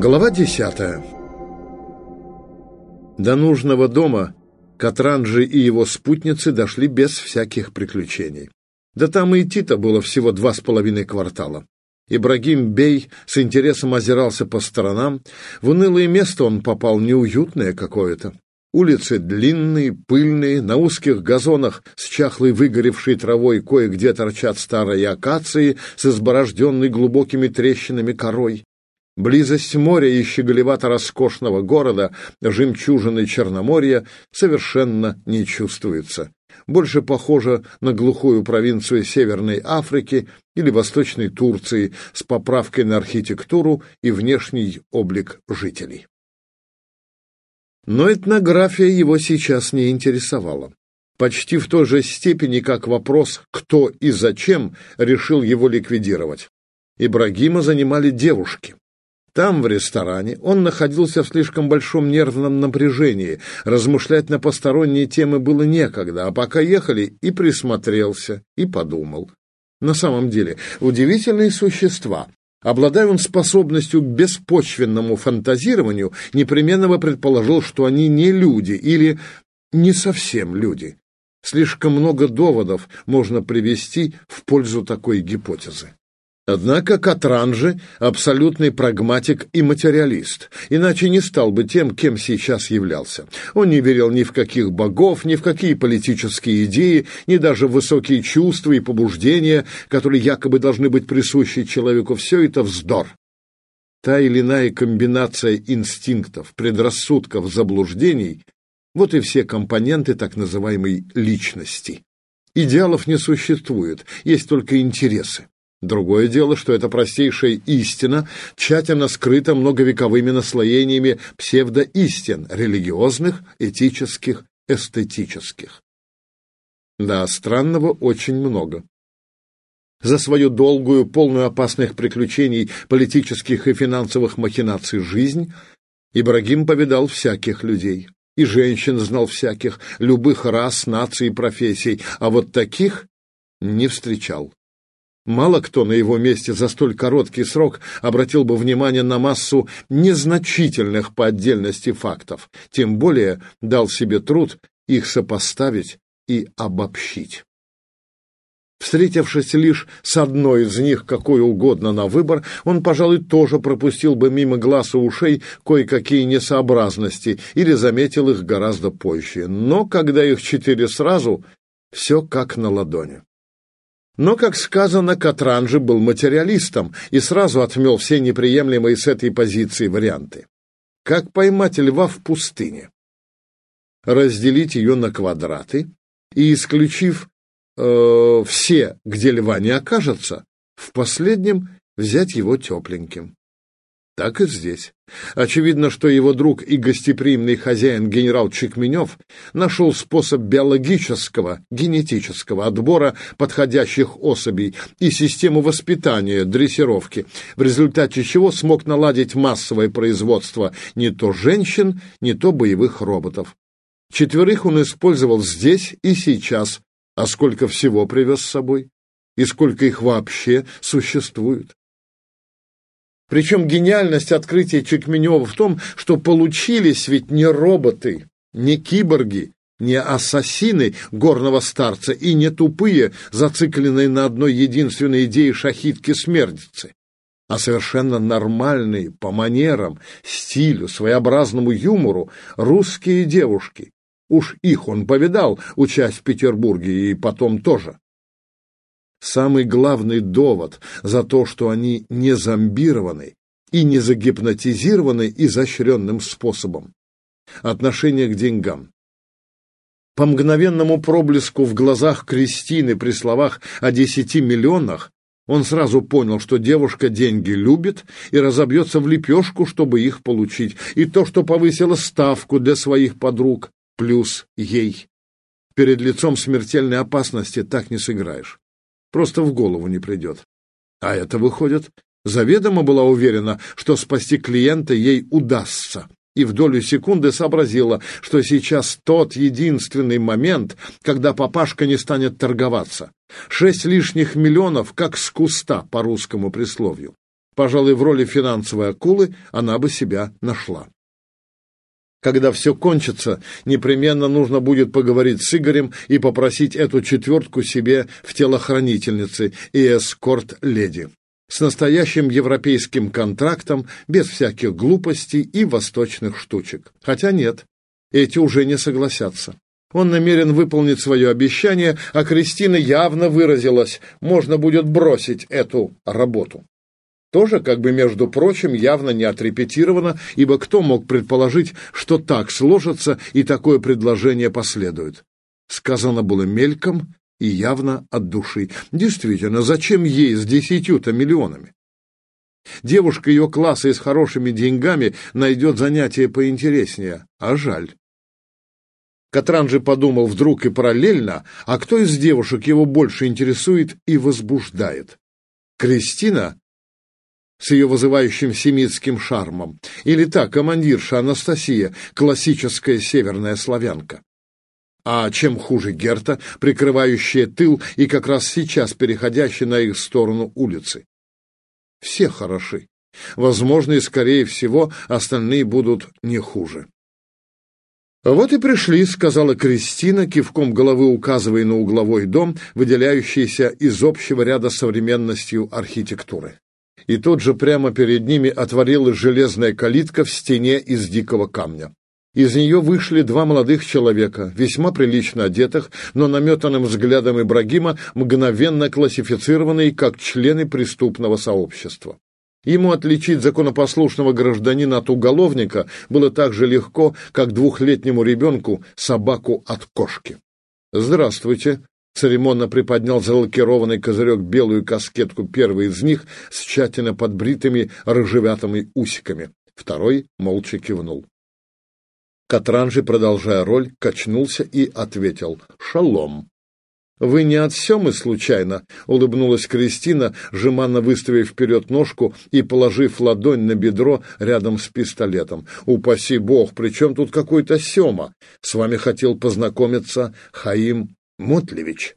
Глава десятая До нужного дома Катранджи и его спутницы дошли без всяких приключений. Да там и идти-то было всего два с половиной квартала. Ибрагим Бей с интересом озирался по сторонам. В унылое место он попал неуютное какое-то. Улицы длинные, пыльные, на узких газонах с чахлой выгоревшей травой кое-где торчат старые акации с изборожденной глубокими трещинами корой. Близость моря и щеголевато-роскошного города, жемчужины Черноморья, совершенно не чувствуется. Больше похоже на глухую провинцию Северной Африки или Восточной Турции с поправкой на архитектуру и внешний облик жителей. Но этнография его сейчас не интересовала. Почти в той же степени, как вопрос «кто и зачем» решил его ликвидировать. Ибрагима занимали девушки. Там, в ресторане, он находился в слишком большом нервном напряжении, размышлять на посторонние темы было некогда, а пока ехали и присмотрелся, и подумал. На самом деле, удивительные существа. Обладая он способностью к беспочвенному фантазированию, непременно бы предположил, что они не люди или не совсем люди. Слишком много доводов можно привести в пользу такой гипотезы. Однако Катранжи — абсолютный прагматик и материалист, иначе не стал бы тем, кем сейчас являлся. Он не верил ни в каких богов, ни в какие политические идеи, ни даже в высокие чувства и побуждения, которые якобы должны быть присущи человеку. Все это вздор. Та или иная комбинация инстинктов, предрассудков, заблуждений — вот и все компоненты так называемой личности. Идеалов не существует, есть только интересы. Другое дело, что эта простейшая истина тщательно скрыта многовековыми наслоениями псевдоистин, религиозных, этических, эстетических. Да, странного очень много. За свою долгую, полную опасных приключений, политических и финансовых махинаций жизнь Ибрагим повидал всяких людей. И женщин знал всяких, любых рас, наций и профессий, а вот таких не встречал. Мало кто на его месте за столь короткий срок обратил бы внимание на массу незначительных по отдельности фактов, тем более дал себе труд их сопоставить и обобщить. Встретившись лишь с одной из них какой угодно на выбор, он, пожалуй, тоже пропустил бы мимо глаз и ушей кое-какие несообразности или заметил их гораздо позже. Но когда их четыре сразу, все как на ладони. Но, как сказано, Катранжи был материалистом и сразу отмел все неприемлемые с этой позиции варианты. Как поймать льва в пустыне? Разделить ее на квадраты и, исключив э, все, где льва не окажется, в последнем взять его тепленьким. Так и здесь. Очевидно, что его друг и гостеприимный хозяин генерал Чекменев нашел способ биологического, генетического отбора подходящих особей и систему воспитания, дрессировки, в результате чего смог наладить массовое производство не то женщин, не то боевых роботов. Четверых он использовал здесь и сейчас, а сколько всего привез с собой? И сколько их вообще существует? Причем гениальность открытия Чекменева в том, что получились ведь не роботы, не киборги, не ассасины горного старца и не тупые, зацикленные на одной единственной идее шахитки-смердицы, а совершенно нормальные по манерам, стилю, своеобразному юмору русские девушки. Уж их он повидал, учась в Петербурге, и потом тоже. Самый главный довод за то, что они не зомбированы и не загипнотизированы изощренным способом. Отношение к деньгам. По мгновенному проблеску в глазах Кристины при словах о десяти миллионах он сразу понял, что девушка деньги любит и разобьется в лепешку, чтобы их получить, и то, что повысила ставку для своих подруг, плюс ей. Перед лицом смертельной опасности так не сыграешь. Просто в голову не придет. А это, выходит, заведомо была уверена, что спасти клиента ей удастся, и в долю секунды сообразила, что сейчас тот единственный момент, когда папашка не станет торговаться. Шесть лишних миллионов, как с куста, по русскому присловию. Пожалуй, в роли финансовой акулы она бы себя нашла. Когда все кончится, непременно нужно будет поговорить с Игорем и попросить эту четвертку себе в телохранительницы и эскорт-леди. С настоящим европейским контрактом, без всяких глупостей и восточных штучек. Хотя нет, эти уже не согласятся. Он намерен выполнить свое обещание, а Кристина явно выразилась, можно будет бросить эту работу. Тоже, как бы, между прочим, явно не отрепетировано, ибо кто мог предположить, что так сложится и такое предложение последует? Сказано было мельком и явно от души. Действительно, зачем ей с десятью-то миллионами? Девушка ее класса и с хорошими деньгами найдет занятие поинтереснее, а жаль. Катран же подумал вдруг и параллельно, а кто из девушек его больше интересует и возбуждает? Кристина с ее вызывающим семитским шармом, или та командирша Анастасия, классическая северная славянка. А чем хуже Герта, прикрывающая тыл и как раз сейчас переходящая на их сторону улицы? Все хороши. Возможно, и, скорее всего, остальные будут не хуже. «Вот и пришли», — сказала Кристина, кивком головы указывая на угловой дом, выделяющийся из общего ряда современностью архитектуры. И тут же прямо перед ними отворилась железная калитка в стене из дикого камня. Из нее вышли два молодых человека, весьма прилично одетых, но наметанным взглядом Ибрагима мгновенно классифицированные как члены преступного сообщества. Ему отличить законопослушного гражданина от уголовника было так же легко, как двухлетнему ребенку собаку от кошки. «Здравствуйте», — церемонно приподнял залакированный козырек белую каскетку первый из них с тщательно подбритыми рыжевятыми усиками. Второй молча кивнул. Катран же, продолжая роль, качнулся и ответил «Шалом». «Вы не от Семы случайно?» — улыбнулась Кристина, жеманно выставив вперед ножку и положив ладонь на бедро рядом с пистолетом. «Упаси бог, при чем тут какой-то Сема? С вами хотел познакомиться Хаим Мотлевич.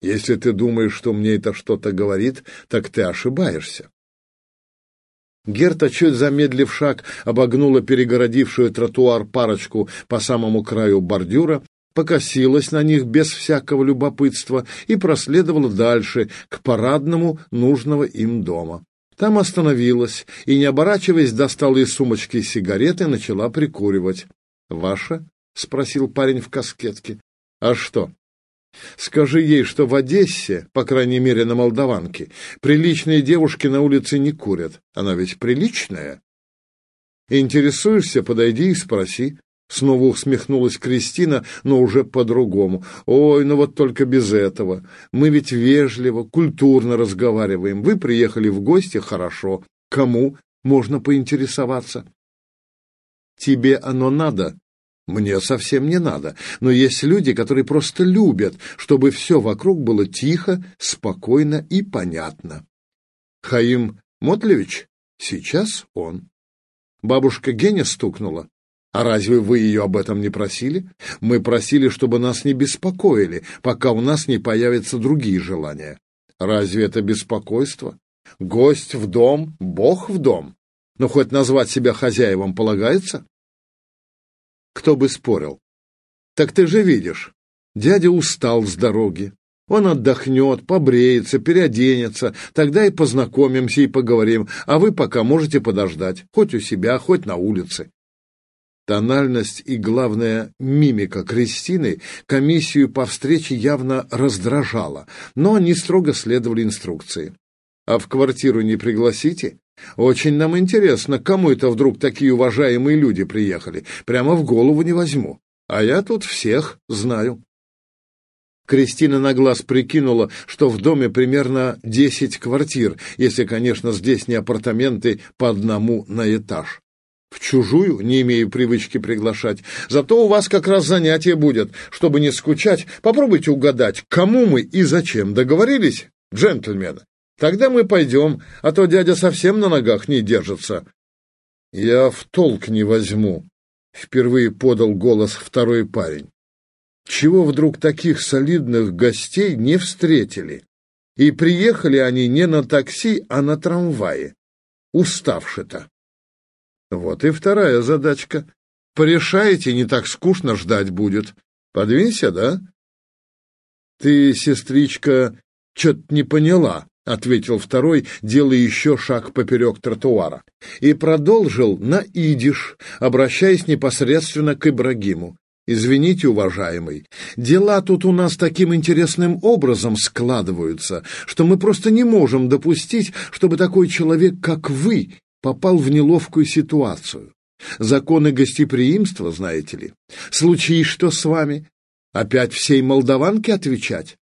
Если ты думаешь, что мне это что-то говорит, так ты ошибаешься». Герта, чуть замедлив шаг, обогнула перегородившую тротуар парочку по самому краю бордюра покосилась на них без всякого любопытства и проследовала дальше, к парадному нужного им дома. Там остановилась и, не оборачиваясь, достала из сумочки сигареты и начала прикуривать. «Ваша?» — спросил парень в каскетке. «А что?» «Скажи ей, что в Одессе, по крайней мере на Молдаванке, приличные девушки на улице не курят. Она ведь приличная». «Интересуешься? Подойди и спроси. Снова усмехнулась Кристина, но уже по-другому. «Ой, ну вот только без этого. Мы ведь вежливо, культурно разговариваем. Вы приехали в гости, хорошо. Кому можно поинтересоваться?» «Тебе оно надо?» «Мне совсем не надо. Но есть люди, которые просто любят, чтобы все вокруг было тихо, спокойно и понятно». «Хаим Мотлевич? Сейчас он». Бабушка Геня стукнула. А разве вы ее об этом не просили? Мы просили, чтобы нас не беспокоили, пока у нас не появятся другие желания. Разве это беспокойство? Гость в дом, Бог в дом. Но хоть назвать себя хозяевом полагается? Кто бы спорил. Так ты же видишь, дядя устал с дороги. Он отдохнет, побреется, переоденется, тогда и познакомимся и поговорим, а вы пока можете подождать, хоть у себя, хоть на улице. Тональность и, главное, мимика Кристины комиссию по встрече явно раздражала, но они строго следовали инструкции. «А в квартиру не пригласите? Очень нам интересно, кому это вдруг такие уважаемые люди приехали. Прямо в голову не возьму. А я тут всех знаю». Кристина на глаз прикинула, что в доме примерно десять квартир, если, конечно, здесь не апартаменты по одному на этаж. В чужую не имею привычки приглашать. Зато у вас как раз занятие будет. Чтобы не скучать, попробуйте угадать, кому мы и зачем. Договорились, джентльмены? Тогда мы пойдем, а то дядя совсем на ногах не держится. Я в толк не возьму, впервые подал голос второй парень. Чего вдруг таких солидных гостей не встретили? И приехали они не на такси, а на трамвае. уставши-то? Вот и вторая задачка. Порешаете, не так скучно ждать будет. Подвинься, да? Ты, сестричка, что-то не поняла, — ответил второй, делая еще шаг поперек тротуара. И продолжил на идиш, обращаясь непосредственно к Ибрагиму. «Извините, уважаемый, дела тут у нас таким интересным образом складываются, что мы просто не можем допустить, чтобы такой человек, как вы, попал в неловкую ситуацию. Законы гостеприимства, знаете ли. Случись что с вами, опять всей молдаванке отвечать?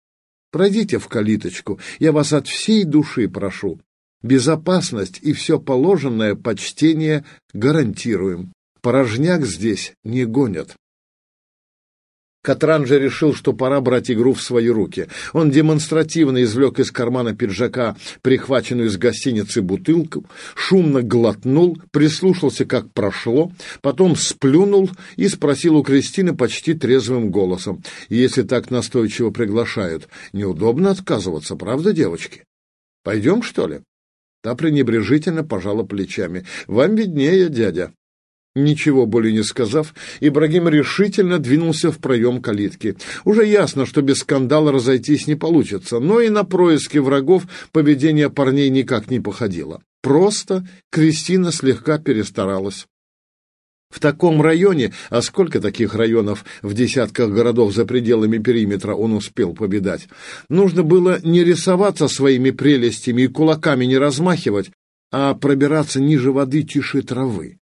Пройдите в калиточку, я вас от всей души прошу. Безопасность и все положенное почтение гарантируем. Порожняк здесь не гонят. Катран же решил, что пора брать игру в свои руки. Он демонстративно извлек из кармана пиджака прихваченную из гостиницы бутылку, шумно глотнул, прислушался, как прошло, потом сплюнул и спросил у Кристины почти трезвым голосом. «Если так настойчиво приглашают, неудобно отказываться, правда, девочки? Пойдем, что ли?» Та пренебрежительно пожала плечами. «Вам виднее, дядя». Ничего более не сказав, Ибрагим решительно двинулся в проем калитки. Уже ясно, что без скандала разойтись не получится, но и на происки врагов поведение парней никак не походило. Просто Кристина слегка перестаралась. В таком районе, а сколько таких районов в десятках городов за пределами периметра он успел победать, нужно было не рисоваться своими прелестями и кулаками не размахивать, а пробираться ниже воды тише травы.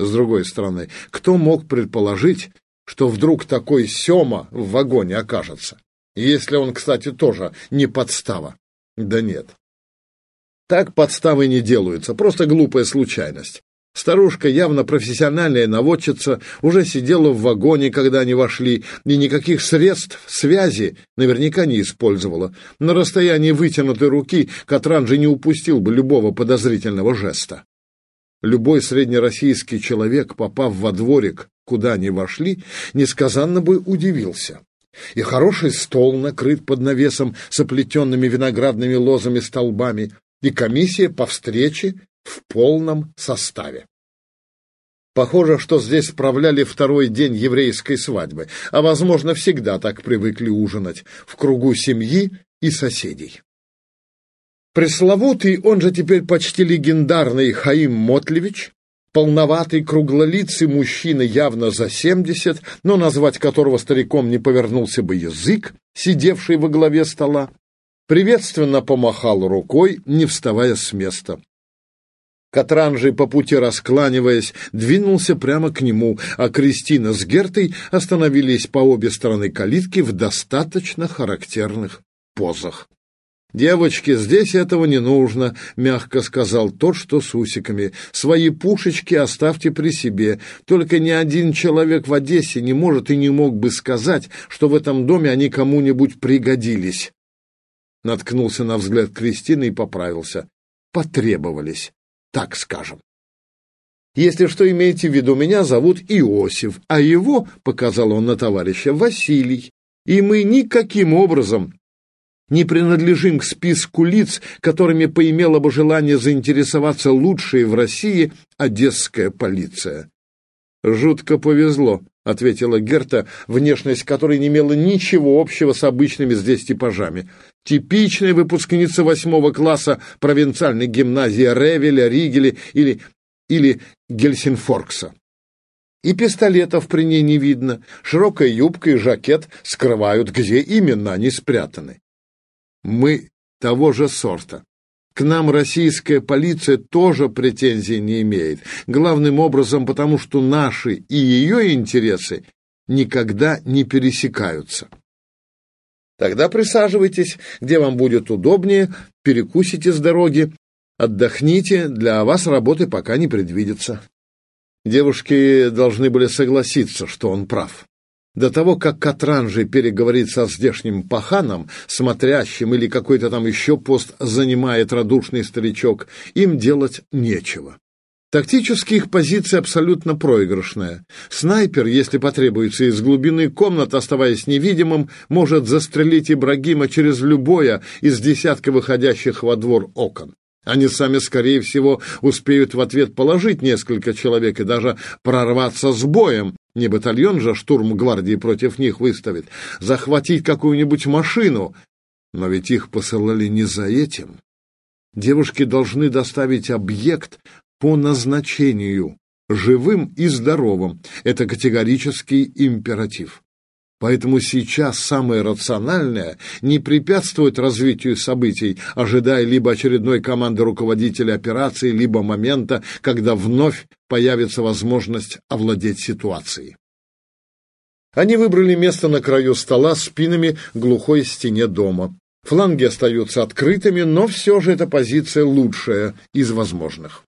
С другой стороны, кто мог предположить, что вдруг такой Сёма в вагоне окажется? Если он, кстати, тоже не подстава. Да нет. Так подставы не делаются, просто глупая случайность. Старушка, явно профессиональная наводчица, уже сидела в вагоне, когда они вошли, и никаких средств связи наверняка не использовала. На расстоянии вытянутой руки Катран же не упустил бы любого подозрительного жеста. Любой среднероссийский человек, попав во дворик, куда они вошли, несказанно бы удивился. И хороший стол накрыт под навесом с оплетенными виноградными лозами столбами, и комиссия по встрече в полном составе. Похоже, что здесь справляли второй день еврейской свадьбы, а, возможно, всегда так привыкли ужинать, в кругу семьи и соседей. Пресловутый, он же теперь почти легендарный Хаим Мотлевич, полноватый, круглолицый мужчина явно за семьдесят, но назвать которого стариком не повернулся бы язык, сидевший во главе стола, приветственно помахал рукой, не вставая с места. Катран же, по пути раскланиваясь, двинулся прямо к нему, а Кристина с Гертой остановились по обе стороны калитки в достаточно характерных позах. «Девочки, здесь этого не нужно», — мягко сказал тот, что с усиками. «Свои пушечки оставьте при себе. Только ни один человек в Одессе не может и не мог бы сказать, что в этом доме они кому-нибудь пригодились». Наткнулся на взгляд Кристины и поправился. «Потребовались, так скажем». «Если что имеете в виду, меня зовут Иосиф, а его, — показал он на товарища, — Василий, и мы никаким образом не принадлежим к списку лиц, которыми поимела бы желание заинтересоваться лучшей в России одесская полиция. «Жутко повезло», — ответила Герта, внешность которой не имела ничего общего с обычными здесь типажами. Типичная выпускница восьмого класса провинциальной гимназии Ревеля, Ригеля или, или Гельсинфоркса. И пистолетов при ней не видно, широкая юбка и жакет скрывают, где именно они спрятаны. Мы того же сорта. К нам российская полиция тоже претензий не имеет. Главным образом потому, что наши и ее интересы никогда не пересекаются. Тогда присаживайтесь, где вам будет удобнее, перекусите с дороги, отдохните, для вас работы пока не предвидится. Девушки должны были согласиться, что он прав. До того, как Катранжи переговорит со здешним паханом, смотрящим или какой-то там еще пост занимает радушный старичок, им делать нечего. Тактически их позиция абсолютно проигрышная. Снайпер, если потребуется, из глубины комнат, оставаясь невидимым, может застрелить Ибрагима через любое из десятка выходящих во двор окон. Они сами, скорее всего, успеют в ответ положить несколько человек и даже прорваться с боем. Не батальон же штурм гвардии против них выставит. Захватить какую-нибудь машину. Но ведь их посылали не за этим. Девушки должны доставить объект по назначению, живым и здоровым. Это категорический императив. Поэтому сейчас самое рациональное – не препятствовать развитию событий, ожидая либо очередной команды руководителя операции, либо момента, когда вновь появится возможность овладеть ситуацией. Они выбрали место на краю стола спинами к глухой стене дома. Фланги остаются открытыми, но все же эта позиция лучшая из возможных.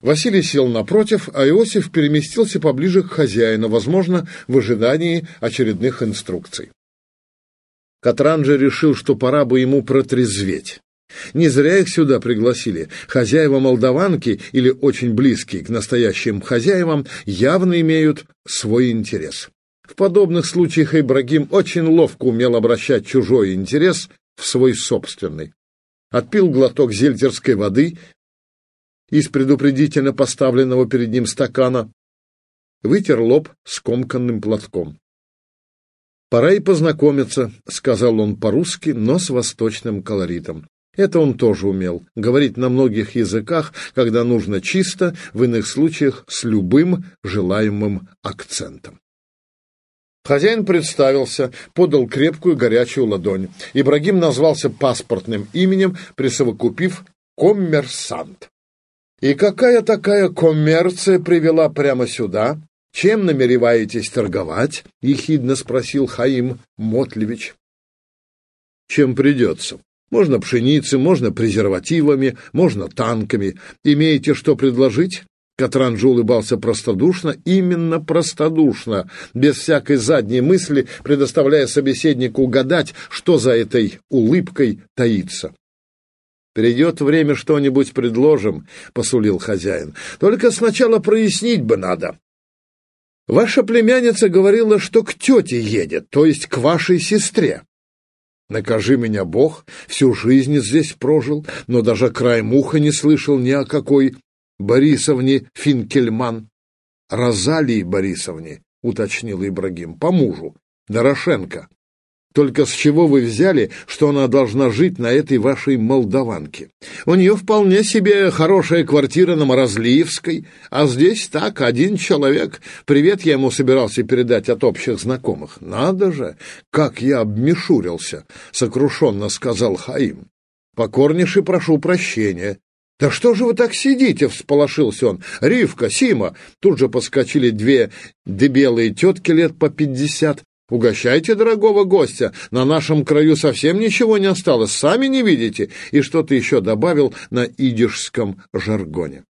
Василий сел напротив, а Иосиф переместился поближе к хозяину, возможно, в ожидании очередных инструкций. Катран же решил, что пора бы ему протрезветь. Не зря их сюда пригласили. Хозяева молдаванки, или очень близкие к настоящим хозяевам, явно имеют свой интерес. В подобных случаях Ибрагим очень ловко умел обращать чужой интерес в свой собственный. Отпил глоток зельтерской воды, из предупредительно поставленного перед ним стакана, вытер лоб скомканным платком. «Пора и познакомиться», — сказал он по-русски, но с восточным колоритом. Это он тоже умел, говорить на многих языках, когда нужно чисто, в иных случаях с любым желаемым акцентом. Хозяин представился, подал крепкую горячую ладонь. Ибрагим назвался паспортным именем, присовокупив «коммерсант». И какая такая коммерция привела прямо сюда? Чем намереваетесь торговать? Ехидно спросил Хаим Мотлевич. Чем придется. Можно пшеницей, можно презервативами, можно танками. Имеете что предложить? Катранжу улыбался простодушно, именно простодушно, без всякой задней мысли, предоставляя собеседнику угадать, что за этой улыбкой таится. «Придет время, что-нибудь предложим», — посулил хозяин. «Только сначала прояснить бы надо. Ваша племянница говорила, что к тете едет, то есть к вашей сестре. Накажи меня Бог, всю жизнь здесь прожил, но даже край муха не слышал ни о какой Борисовне Финкельман. Розалии Борисовне, уточнил Ибрагим, по мужу, Дорошенко. Только с чего вы взяли, что она должна жить на этой вашей молдаванке? У нее вполне себе хорошая квартира на Морозливской, а здесь так, один человек. Привет я ему собирался передать от общих знакомых. Надо же, как я обмешурился, — сокрушенно сказал Хаим. Покорнейше прошу прощения. «Да что же вы так сидите?» — всполошился он. «Ривка, Сима!» Тут же поскочили две дебелые тетки лет по пятьдесят. Угощайте дорогого гостя, на нашем краю совсем ничего не осталось, сами не видите, и что-то еще добавил на идишском жаргоне.